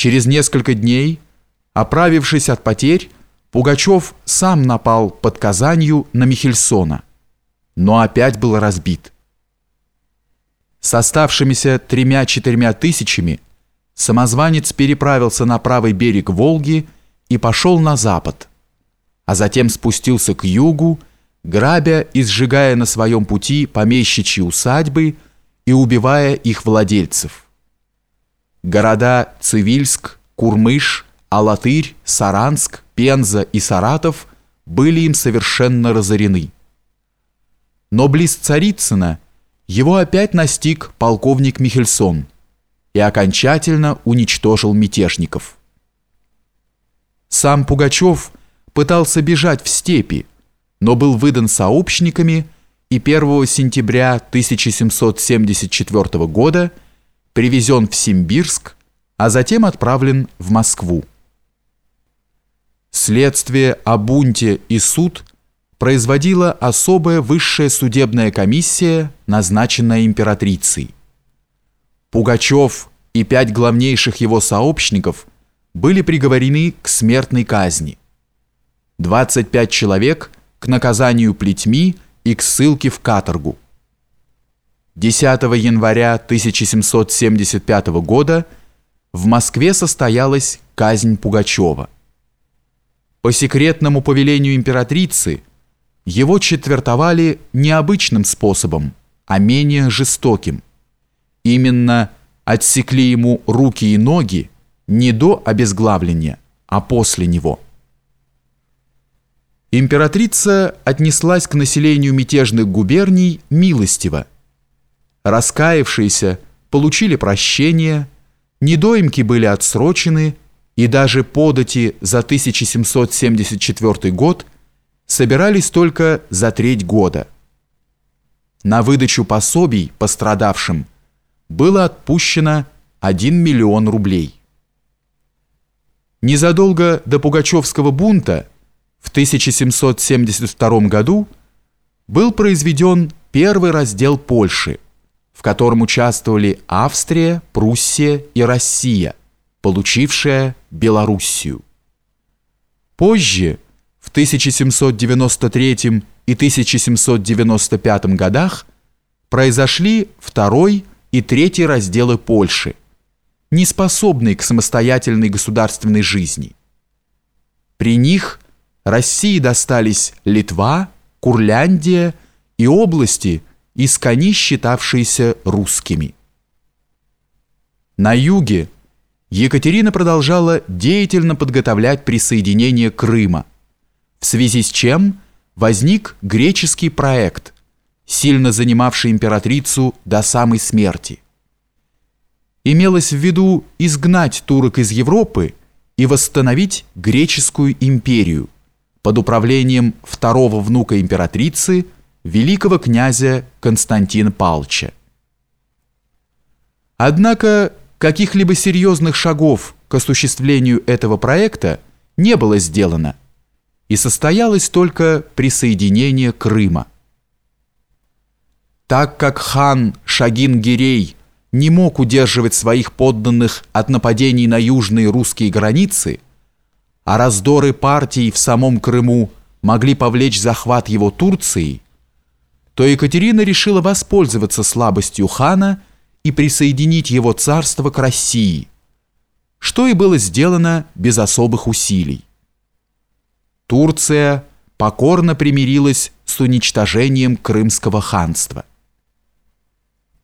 Через несколько дней, оправившись от потерь, Пугачев сам напал под Казанью на Михельсона, но опять был разбит. С оставшимися тремя-четырьмя тысячами самозванец переправился на правый берег Волги и пошел на запад, а затем спустился к югу, грабя и сжигая на своем пути помещичьи усадьбы и убивая их владельцев. Города Цивильск, Курмыш, Алатырь, Саранск, Пенза и Саратов были им совершенно разорены. Но близ Царицына его опять настиг полковник Михельсон и окончательно уничтожил мятежников. Сам Пугачев пытался бежать в степи, но был выдан сообщниками и 1 сентября 1774 года привезен в Симбирск, а затем отправлен в Москву. Следствие о бунте и суд производила особая высшая судебная комиссия, назначенная императрицей. Пугачев и пять главнейших его сообщников были приговорены к смертной казни. 25 человек к наказанию плетьми и к ссылке в каторгу. 10 января 1775 года в Москве состоялась казнь Пугачева. По секретному повелению императрицы его четвертовали необычным способом, а менее жестоким. Именно отсекли ему руки и ноги не до обезглавления, а после него. Императрица отнеслась к населению мятежных губерний милостиво, Раскаявшиеся получили прощение, недоимки были отсрочены, и даже подати за 1774 год собирались только за треть года. На выдачу пособий пострадавшим было отпущено 1 миллион рублей. Незадолго до Пугачевского бунта в 1772 году был произведен первый раздел Польши – в котором участвовали Австрия, Пруссия и Россия, получившая Белоруссию. Позже, в 1793 и 1795 годах, произошли второй и третий разделы Польши, не способные к самостоятельной государственной жизни. При них России достались Литва, Курляндия и области – искони считавшиеся русскими. На юге Екатерина продолжала деятельно подготовлять присоединение Крыма, в связи с чем возник греческий проект, сильно занимавший императрицу до самой смерти. Имелось в виду изгнать турок из Европы и восстановить греческую империю под управлением второго внука императрицы – великого князя Константина Палча. Однако каких-либо серьезных шагов к осуществлению этого проекта не было сделано, и состоялось только присоединение Крыма. Так как хан Шагин-Гирей не мог удерживать своих подданных от нападений на южные русские границы, а раздоры партий в самом Крыму могли повлечь захват его Турцией, то Екатерина решила воспользоваться слабостью хана и присоединить его царство к России, что и было сделано без особых усилий. Турция покорно примирилась с уничтожением Крымского ханства.